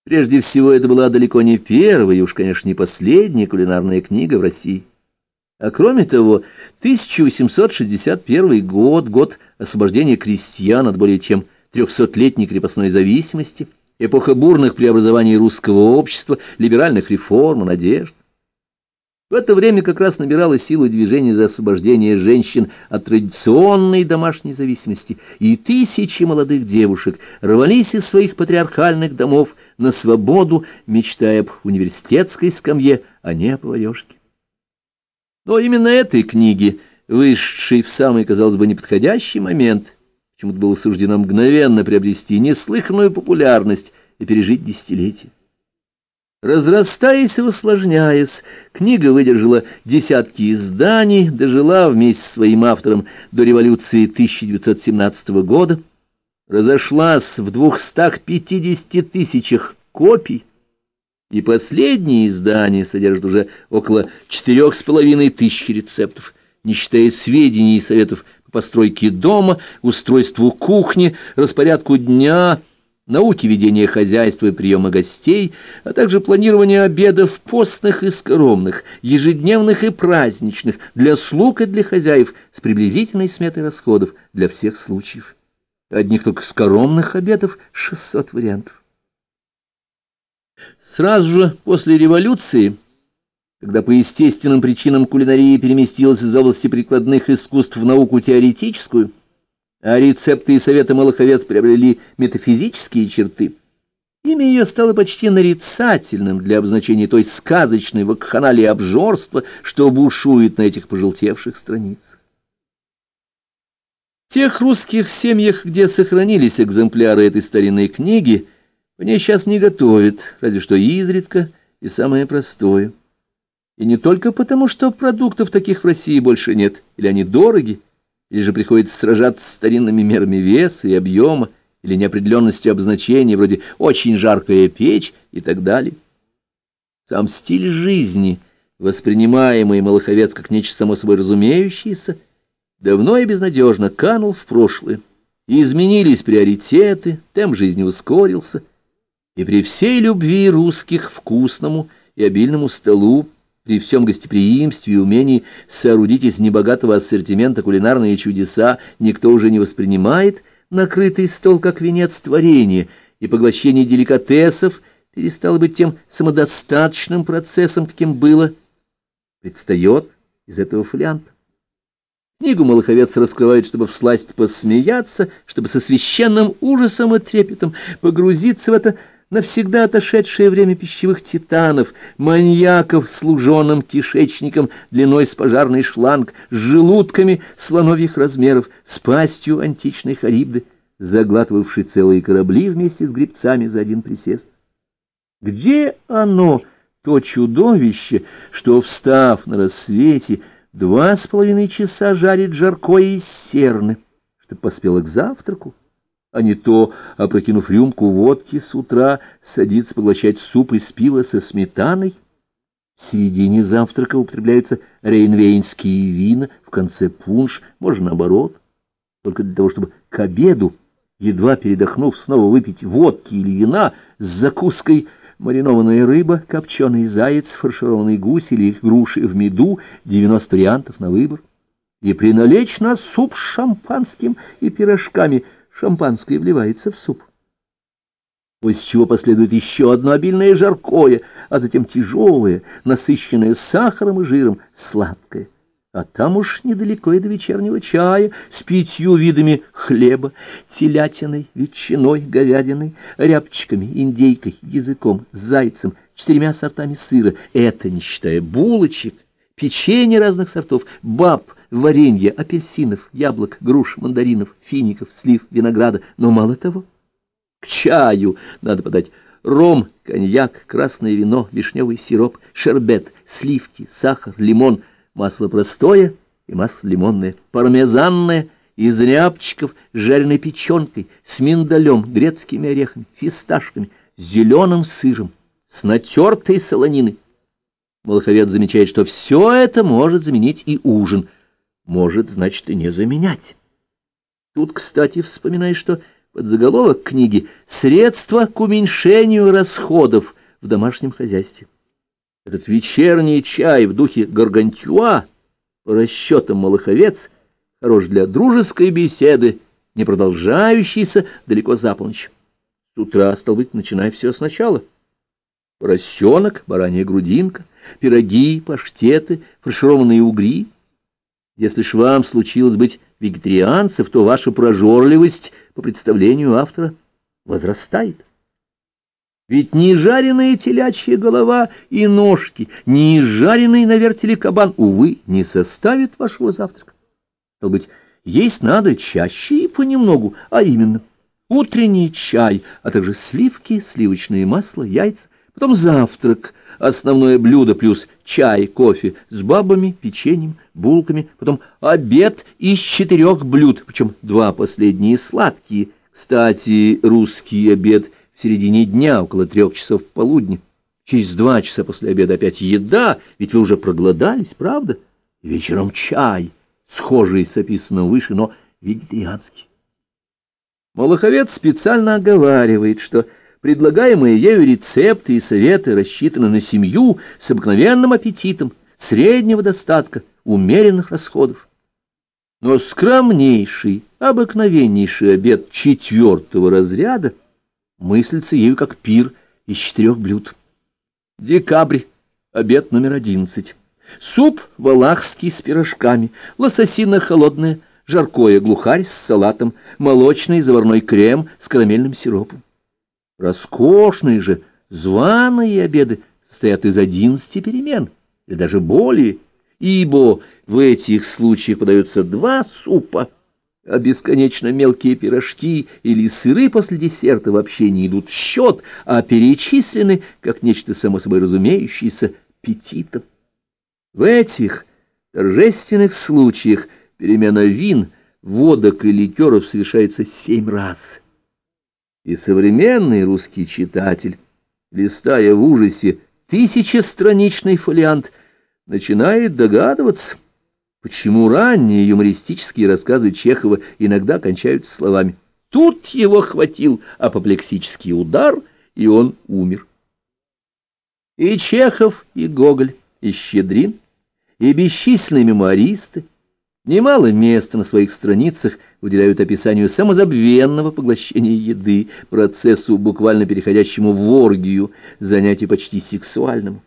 Прежде всего, это была далеко не первая и уж, конечно, не последняя кулинарная книга в России. А кроме того, 1861 год, год освобождения крестьян от более чем трехсотлетней крепостной зависимости, эпоха бурных преобразований русского общества, либеральных реформ, надежд. В это время как раз набирало силу движение за освобождение женщин от традиционной домашней зависимости, и тысячи молодых девушек рвались из своих патриархальных домов на свободу, мечтая об университетской скамье, а не о поварешке. Но именно этой книге, вышедшей в самый, казалось бы, неподходящий момент, почему-то было суждено мгновенно приобрести неслыханную популярность и пережить десятилетия. Разрастаясь и усложняясь, книга выдержала десятки изданий, дожила вместе с своим автором до революции 1917 года, разошлась в 250 тысячах копий, и последнее издание содержит уже около четырех с половиной тысяч рецептов, не считая сведений и советов по постройке дома, устройству кухни, распорядку дня – науки ведения хозяйства и приема гостей, а также планирования обедов постных и скоромных, ежедневных и праздничных, для слуг и для хозяев, с приблизительной сметой расходов для всех случаев. Одних только скоромных обедов 600 вариантов. Сразу же после революции, когда по естественным причинам кулинария переместилась из области прикладных искусств в науку теоретическую, а рецепты и советы Малаховец приобрели метафизические черты. Имя ее стало почти нарицательным для обозначения той сказочной вакханалии обжорства, что бушует на этих пожелтевших страницах. В тех русских семьях, где сохранились экземпляры этой старинной книги, по ней сейчас не готовят, разве что изредка и самое простое. И не только потому, что продуктов таких в России больше нет, или они дороги, или же приходится сражаться с старинными мерами веса и объема, или неопределенностью обозначения, вроде «очень жаркая печь» и так далее. Сам стиль жизни, воспринимаемый Малаховец как нечто само собой разумеющееся, давно и безнадежно канул в прошлое, и изменились приоритеты, темп жизни ускорился, и при всей любви русских вкусному и обильному столу при всем гостеприимстве и умении соорудить из небогатого ассортимента кулинарные чудеса никто уже не воспринимает накрытый стол как венец творения, и поглощение деликатесов перестало быть тем самодостаточным процессом, каким было, предстает из этого фолианта. Книгу Малаховец раскрывает, чтобы всласть посмеяться, чтобы со священным ужасом и трепетом погрузиться в это навсегда отошедшее время пищевых титанов, маньяков с луженым кишечником длиной с пожарный шланг, с желудками слоновьих размеров, с пастью античной харибды, заглатывавшей целые корабли вместе с гребцами за один присест. Где оно, то чудовище, что, встав на рассвете, два с половиной часа жарит жаркое из серны, чтобы поспело к завтраку? А не то, опрокинув рюмку водки с утра, садится поглощать суп из пива со сметаной. В середине завтрака употребляются рейнвейнские вина, в конце пунш, можно наоборот. Только для того, чтобы к обеду, едва передохнув, снова выпить водки или вина с закуской маринованная рыба, копченый заяц, фаршированный гусь или груши в меду, 90 вариантов на выбор. И приналечь на суп с шампанским и пирожками – шампанское вливается в суп. После чего последует еще одно обильное жаркое, а затем тяжелое, насыщенное сахаром и жиром, сладкое. А там уж недалеко и до вечернего чая с пятью видами хлеба, телятиной, ветчиной, говядиной, рябчиками, индейкой, языком, зайцем, четырьмя сортами сыра. Это не считая булочек, печенья разных сортов, баб, варенье, апельсинов, яблок, груш, мандаринов, фиников, слив, винограда. Но мало того, к чаю надо подать ром, коньяк, красное вино, вишневый сироп, шербет, сливки, сахар, лимон, масло простое и масло лимонное, пармезанное, из рябчиков, с жареной печенкой, с миндалем, грецкими орехами, фисташками, зеленым сыром, с натертой солониной. Молоховед замечает, что все это может заменить и ужин — может, значит, и не заменять. Тут, кстати, вспоминаю, что под заголовок книги «Средства к уменьшению расходов в домашнем хозяйстве». Этот вечерний чай в духе гаргантюа, по расчетам Малаховец, хорош для дружеской беседы, не продолжающейся далеко за полночь. С утра, стал быть, начинай все сначала. Поросенок, баранья грудинка, пироги, паштеты, фаршированные угри — если ж вам случилось быть вегетарианцем, то ваша прожорливость, по представлению автора, возрастает. Ведь ни жареная телячья голова и ножки, ни жареный на вертеле кабан, увы, не составит вашего завтрака. То быть, есть надо чаще и понемногу, а именно утренний чай, а также сливки, сливочное масло, яйца, потом завтрак — основное блюдо плюс чай, кофе с бабами, печеньем, булками, потом обед из четырех блюд, причем два последние сладкие. Кстати, русский обед в середине дня, около трех часов полудня. Через два часа после обеда опять еда, ведь вы уже проголодались, правда? Вечером чай, схожий с описанным выше, но вегетарианский. Малаховец специально оговаривает, что Предлагаемые ею рецепты и советы рассчитаны на семью с обыкновенным аппетитом, среднего достатка, умеренных расходов. Но скромнейший, обыкновеннейший обед четвертого разряда мыслится ею как пир из четырех блюд. Декабрь, обед номер одиннадцать. Суп валахский с пирожками, лососина холодная, жаркое глухарь с салатом, молочный заварной крем с карамельным сиропом. Роскошные же, званые обеды состоят из одиннадцати перемен, или даже более, ибо в этих случаях подаются два супа, а бесконечно мелкие пирожки или сыры после десерта вообще не идут в счет, а перечислены, как нечто само собой разумеющееся, петитом. В этих торжественных случаях перемена вин, водок и ликеров совершается семь раз. И современный русский читатель, листая в ужасе тысячестраничный фолиант, начинает догадываться, почему ранние юмористические рассказы Чехова иногда кончаются словами «Тут его хватил апоплексический удар, и он умер». И Чехов, и Гоголь, и Щедрин, и бесчисленные мемуаристы, Немало места на своих страницах уделяют описанию самозабвенного поглощения еды, процессу, буквально переходящему в оргию, занятию почти сексуальному.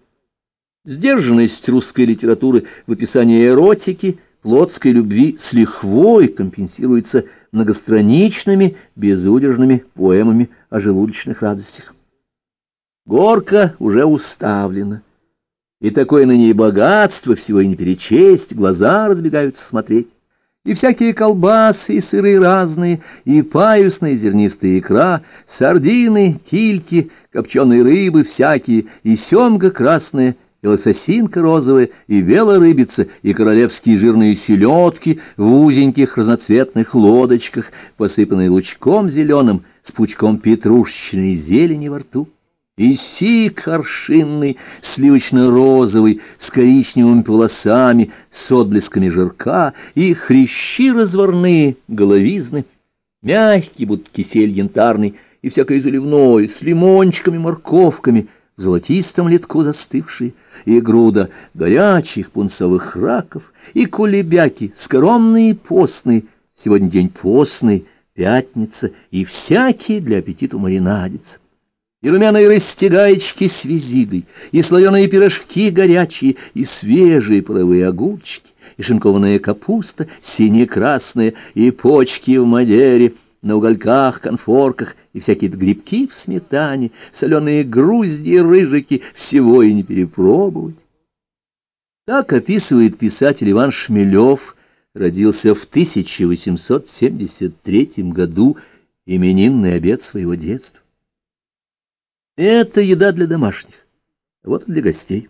Сдержанность русской литературы в описании эротики, плотской любви с лихвой компенсируется многостраничными, безудержными поэмами о желудочных радостях. Горка уже уставлена, и такое на ней богатство всего и не перечесть, глаза разбегаются смотреть. И всякие колбасы, и сыры разные, и паюсные зернистые икра, сардины, кильки, копченые рыбы всякие, и семга красная, и лососинка розовая, и белорыбица, и королевские жирные селедки в узеньких разноцветных лодочках, посыпанные лучком зеленым, с пучком петрушечной зелени во рту и сик аршинный, сливочно-розовый, с коричневыми волосами, с отблесками жирка, и хрящи разварные, головизны, мягкий, будто кисель янтарный, и всякое заливное, с лимончиками, морковками, в золотистом литку застывшие, и груда горячих пунцовых раков, и кулебяки, скоромные и постные, сегодня день постный, пятница, и всякие для аппетиту маринадица и румяные растягаечки с визигой, и слоеные пирожки горячие, и свежие паровые огурчики, и шинкованная капуста, сине-красная, и почки в мадере, на угольках, конфорках, и всякие грибки в сметане, соленые грузди, рыжики, всего и не перепробовать. Так описывает писатель Иван Шмелев, родился в 1873 году, именинный обед своего детства. Это еда для домашних, вот для гостей.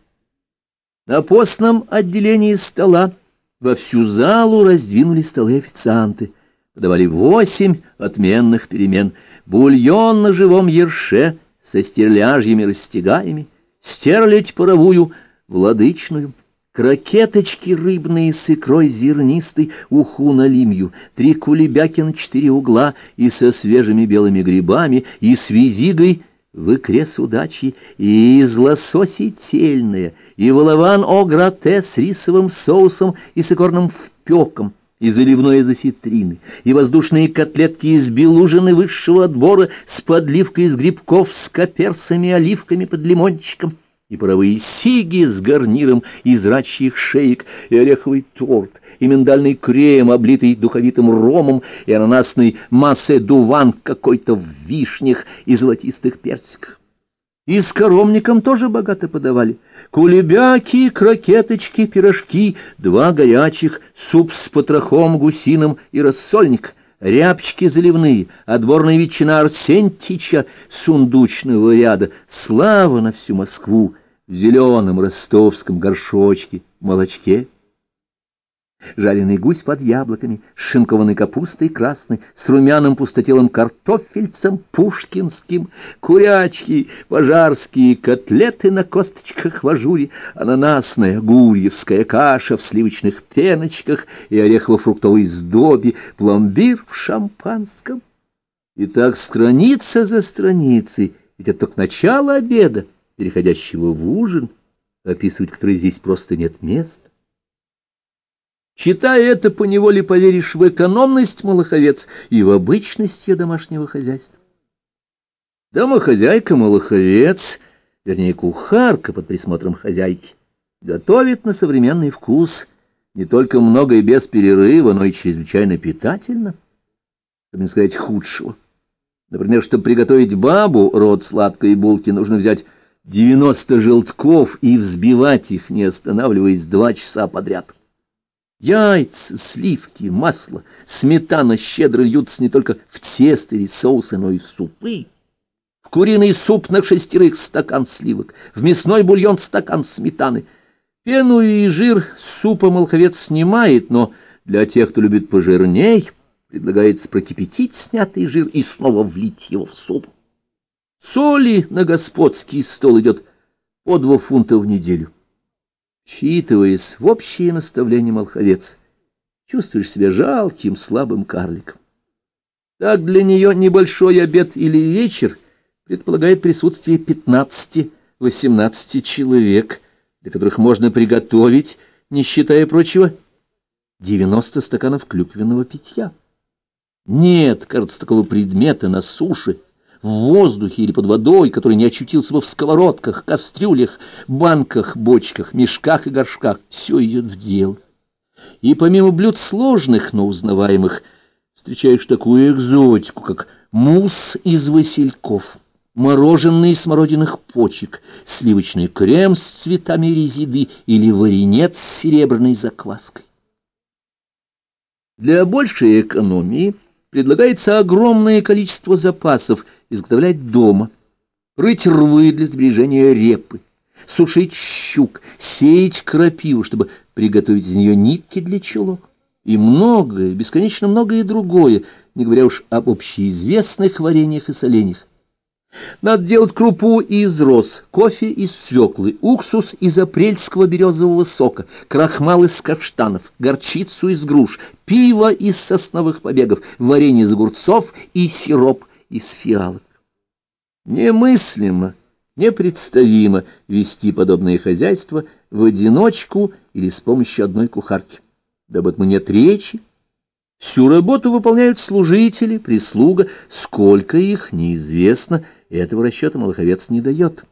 На постном отделении стола во всю залу раздвинули столы официанты. Подавали восемь отменных перемен. Бульон на живом ерше со стерляжьими растягаями, стерлядь паровую, владычную, крокеточки рыбные с икрой зернистой, уху на лимью, три кулебяки на четыре угла и со свежими белыми грибами, и с визигой — в икре с удачей, и из лососи тельное, и волован ограте с рисовым соусом и с икорным впеком, и заливное из осетрины, и воздушные котлетки из белужины высшего отбора с подливкой из грибков с каперсами оливками под лимончиком, и паровые сиги с гарниром из рачьих шеек, и ореховый торт, и миндальный крем, облитый духовитым ромом, и ананасный массе-дуван какой-то в вишнях и золотистых персиках. И с коромником тоже богато подавали. Кулебяки, крокеточки, пирожки, два горячих, суп с потрохом гусиным и рассольник — рябчики заливные, отборная ветчина Арсентича сундучного ряда, слава на всю Москву в зеленом ростовском горшочке, молочке жареный гусь под яблоками, с шинкованной капустой красной, с румяным пустотелым картофельцем пушкинским, курячки, пожарские котлеты на косточках в ажуре, ананасная гурьевская каша в сливочных пеночках и орехово-фруктовой сдобе, пломбир в шампанском. И так страница за страницей, ведь это только начало обеда, переходящего в ужин, описывать который здесь просто нет места. Читая это, поневоле поверишь в экономность Малаховец и в обычность ее домашнего хозяйства. Домохозяйка Малаховец, вернее, кухарка под присмотром хозяйки, готовит на современный вкус не только много и без перерыва, но и чрезвычайно питательно, чтобы не сказать худшего. Например, чтобы приготовить бабу род сладкой булки, нужно взять 90 желтков и взбивать их, не останавливаясь, два часа подряд. Яйца, сливки, масло, сметана щедро льются не только в тесто или соусы, но и в супы. В куриный суп на шестерых стакан сливок, в мясной бульон стакан сметаны. Пену и жир супа молховец снимает, но для тех, кто любит пожирней, предлагается прокипятить снятый жир и снова влить его в суп. Соли на господский стол идет по два фунта в неделю. Вчитываясь в общие наставления молховец, чувствуешь себя жалким, слабым карликом. Так для нее небольшой обед или вечер предполагает присутствие 15-18 человек, для которых можно приготовить, не считая прочего, 90 стаканов клюквенного питья. Нет, кажется, такого предмета на суше, в воздухе или под водой, который не очутился бы в сковородках, кастрюлях, банках, бочках, мешках и горшках. Все идет в дело. И помимо блюд сложных, но узнаваемых, встречаешь такую экзотику, как мусс из васильков, мороженое из смородиных почек, сливочный крем с цветами резиды или варенец с серебряной закваской. Для большей экономии предлагается огромное количество запасов изготовлять дома, рыть рвы для сбережения репы, сушить щук, сеять крапиву, чтобы приготовить из нее нитки для чулок, и многое, бесконечно многое другое, не говоря уж об общеизвестных вареньях и соленьях. Надо делать крупу из роз, кофе из свеклы, уксус из апрельского березового сока, крахмал из каштанов, горчицу из груш, пиво из сосновых побегов, варенье из огурцов и сироп из фиалок. Немыслимо, непредставимо вести подобное хозяйство в одиночку или с помощью одной кухарки. Да об этом нет речи. Всю работу выполняют служители, прислуга, сколько их, неизвестно, этого расчета Малаховец не дает.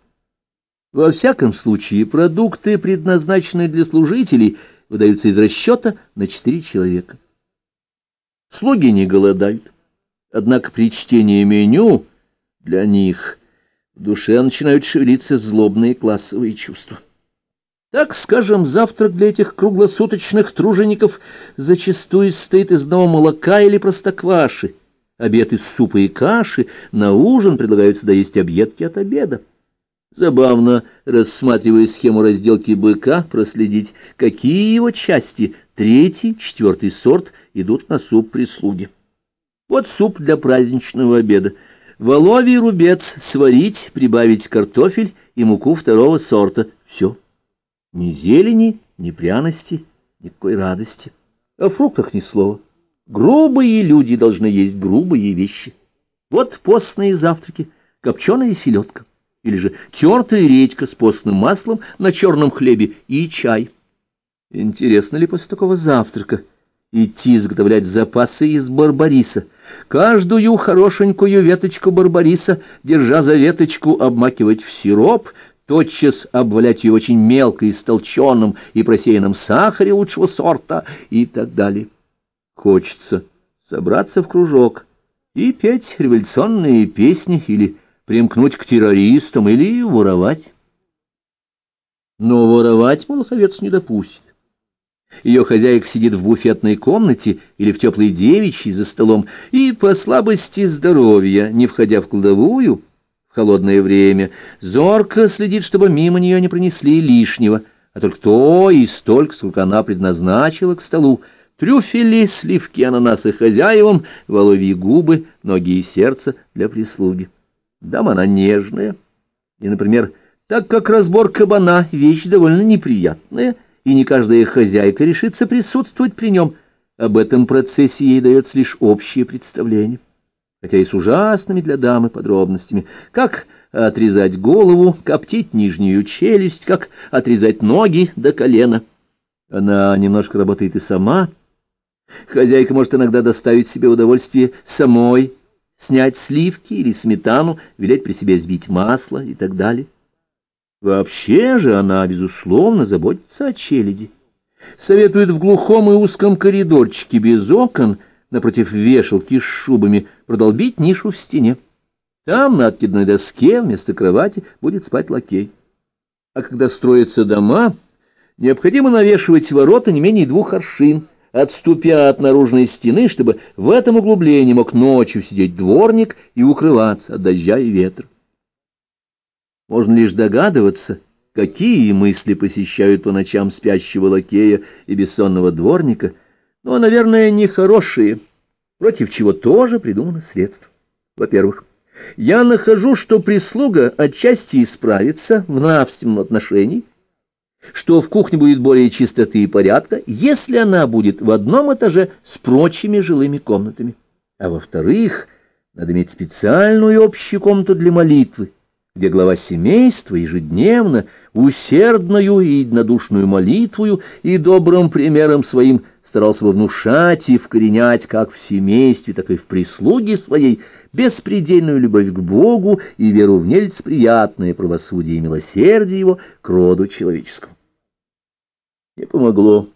Во всяком случае, продукты, предназначенные для служителей, выдаются из расчета на четыре человека. Слуги не голодают, однако при чтении меню для них в душе начинают шевелиться злобные классовые чувства. Так, скажем, завтрак для этих круглосуточных тружеников зачастую состоит из одного молока или простокваши, обед из супа и каши, на ужин предлагаются доесть объедки от обеда. Забавно, рассматривая схему разделки быка, проследить, какие его части, третий, четвертый сорт, идут на суп прислуги. Вот суп для праздничного обеда. Воловий рубец сварить, прибавить картофель и муку второго сорта. Все. Ни зелени, ни пряности, никакой радости. О фруктах ни слова. Грубые люди должны есть грубые вещи. Вот постные завтраки, копченая селедка, или же тертая редька с постным маслом на черном хлебе и чай. Интересно ли после такого завтрака идти изготовлять запасы из барбариса? Каждую хорошенькую веточку барбариса, держа за веточку, обмакивать в сироп, тотчас обвалять ее очень мелко истолченным и просеянным сахаре лучшего сорта и так далее. Хочется собраться в кружок и петь революционные песни или примкнуть к террористам или воровать. Но воровать Малаховец не допустит. Ее хозяйка сидит в буфетной комнате или в теплой девичьей за столом и по слабости здоровья, не входя в кладовую, в холодное время, зорко следит, чтобы мимо нее не пронесли лишнего, а только то и столько, сколько она предназначила к столу, трюфели, сливки, ананасы хозяевам, воловьи губы, ноги и сердце для прислуги. Дама она нежная. И, например, так как разбор кабана — вещь довольно неприятная, и не каждая хозяйка решится присутствовать при нем, об этом процессе ей дается лишь общее представление, хотя и с ужасными для дамы подробностями, как отрезать голову, коптить нижнюю челюсть, как отрезать ноги до колена. Она немножко работает и сама — Хозяйка может иногда доставить себе удовольствие самой, снять сливки или сметану, велеть при себе сбить масло и так далее. Вообще же она, безусловно, заботится о челяди. Советует в глухом и узком коридорчике без окон, напротив вешалки с шубами, продолбить нишу в стене. Там, на откидной доске, вместо кровати, будет спать лакей. А когда строятся дома, необходимо навешивать ворота не менее двух аршин, отступя от наружной стены, чтобы в этом углублении мог ночью сидеть дворник и укрываться от дождя и ветра. Можно лишь догадываться, какие мысли посещают по ночам спящего лакея и бессонного дворника, но, наверное, нехорошие, против чего тоже придуманы средства. Во-первых, я нахожу, что прислуга отчасти исправится в нравственном отношении, что в кухне будет более чистоты и порядка, если она будет в одном этаже с прочими жилыми комнатами. А во-вторых, надо иметь специальную общую комнату для молитвы, где глава семейства ежедневно усердную и единодушную молитвою и добрым примером своим старался бы внушать и вкоренять как в семействе, так и в прислуге своей беспредельную любовь к Богу и веру в нелицеприятное правосудие и милосердие его к роду человеческому. Не помогло.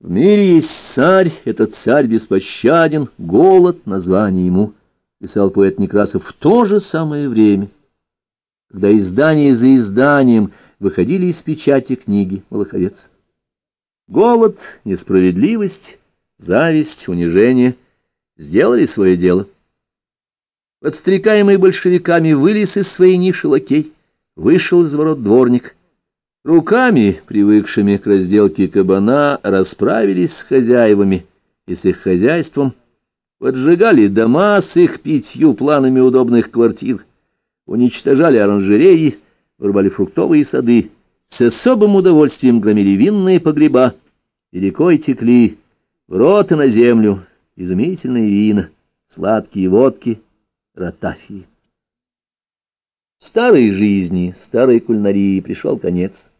В мире есть царь, этот царь беспощаден, голод, название ему, писал поэт Некрасов в то же самое время. когда издание за изданием выходили из печати книги Малаховец. Голод, несправедливость, зависть, унижение сделали свое дело. Подстрекаемый большевиками вылез из своей ниши лакей, вышел из ворот дворник. Руками, привыкшими к разделке кабана, расправились с хозяевами и с их хозяйством, поджигали дома с их пятью планами удобных квартир, уничтожали оранжереи, вырубали фруктовые сады, с особым удовольствием громили винные погреба, и рекой текли в рот и на землю изумительные вина, сладкие водки, ротафии. Старой жизни, старой кулинарии пришел конец.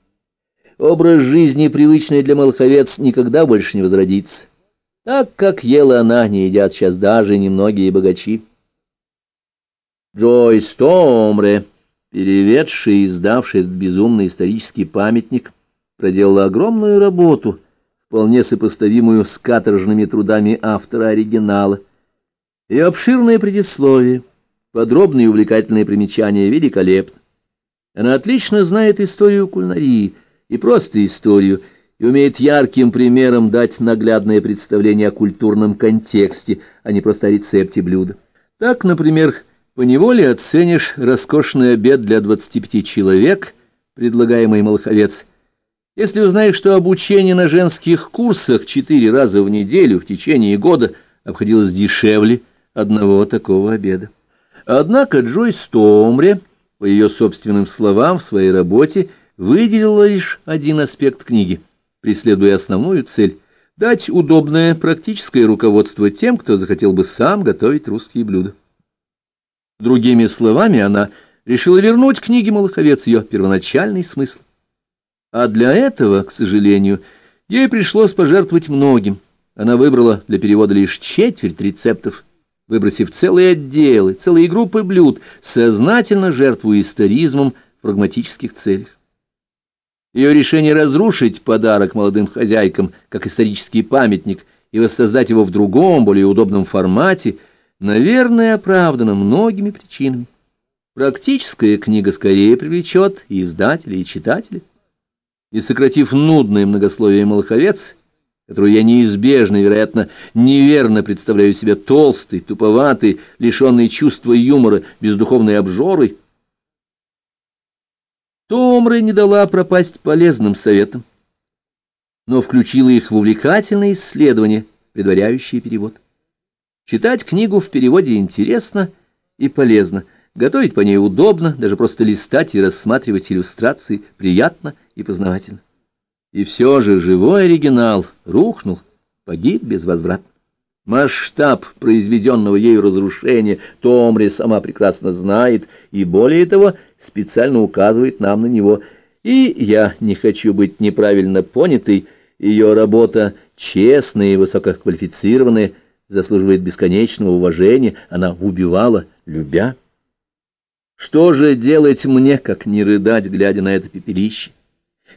Образ жизни, привычный для молоховец, никогда больше не возродится. Так, как ела она, не едят сейчас даже немногие богачи. Джойс Томре, переведший и издавший этот безумный исторический памятник, проделала огромную работу, вполне сопоставимую с каторжными трудами автора оригинала. И обширное предисловие, подробные и увлекательные примечания великолепны. Она отлично знает историю кулинарии, и просто историю, и умеет ярким примером дать наглядное представление о культурном контексте, а не просто о рецепте блюда. Так, например, поневоле оценишь роскошный обед для 25 человек, предлагаемый Малаховец, если узнаешь, что обучение на женских курсах четыре раза в неделю в течение года обходилось дешевле одного такого обеда. Однако Джойс Томре, по ее собственным словам, в своей работе выделила лишь один аспект книги, преследуя основную цель — дать удобное практическое руководство тем, кто захотел бы сам готовить русские блюда. Другими словами, она решила вернуть книге Малаховец ее первоначальный смысл. А для этого, к сожалению, ей пришлось пожертвовать многим. Она выбрала для перевода лишь четверть рецептов, выбросив целые отделы, целые группы блюд, сознательно жертвуя историзмом в прагматических целях. Ее решение разрушить подарок молодым хозяйкам, как исторический памятник, и воссоздать его в другом, более удобном формате, наверное, оправдано многими причинами. Практическая книга скорее привлечет и издателей, и читателей. И, сократив нудное многословие Малаховец, которую я неизбежно, вероятно, неверно представляю себе толстый, туповатый, лишенный чувства юмора, бездуховной обжорой, Томры не дала пропасть полезным советам, но включила их в увлекательные исследования, предваряющие перевод. Читать книгу в переводе интересно и полезно, готовить по ней удобно, даже просто листать и рассматривать иллюстрации приятно и познавательно. И все же живой оригинал рухнул, погиб безвозвратно. Масштаб произведенного ею разрушения Томри сама прекрасно знает и, более того, специально указывает нам на него. И я не хочу быть неправильно понятой, ее работа честная и высококвалифицированная, заслуживает бесконечного уважения, она убивала, любя. Что же делать мне, как не рыдать, глядя на это пепелище?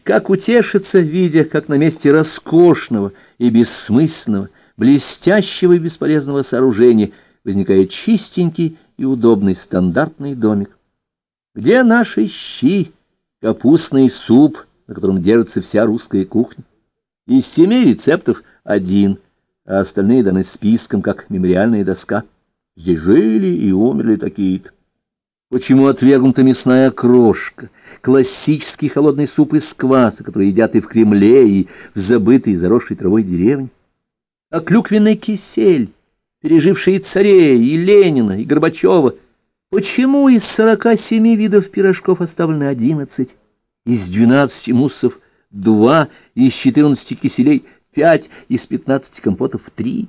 Как утешиться, видя, как на месте роскошного и бессмысленного, блестящего и бесполезного сооружения возникает чистенький и удобный стандартный домик. Где наши щи, капустный суп, на котором держится вся русская кухня? Из семи рецептов один, а остальные даны списком, как мемориальная доска. Здесь жили и умерли такие-то. Почему отвергнута мясная крошка, классический холодный суп из кваса, который едят и в Кремле, и в забытой заросшей травой деревне? А клюквенный кисель, переживший и царей, и Ленина, и Горбачева, почему из сорока семи видов пирожков оставлены одиннадцать, из двенадцати муссов два, из четырнадцати киселей пять, из пятнадцати компотов три?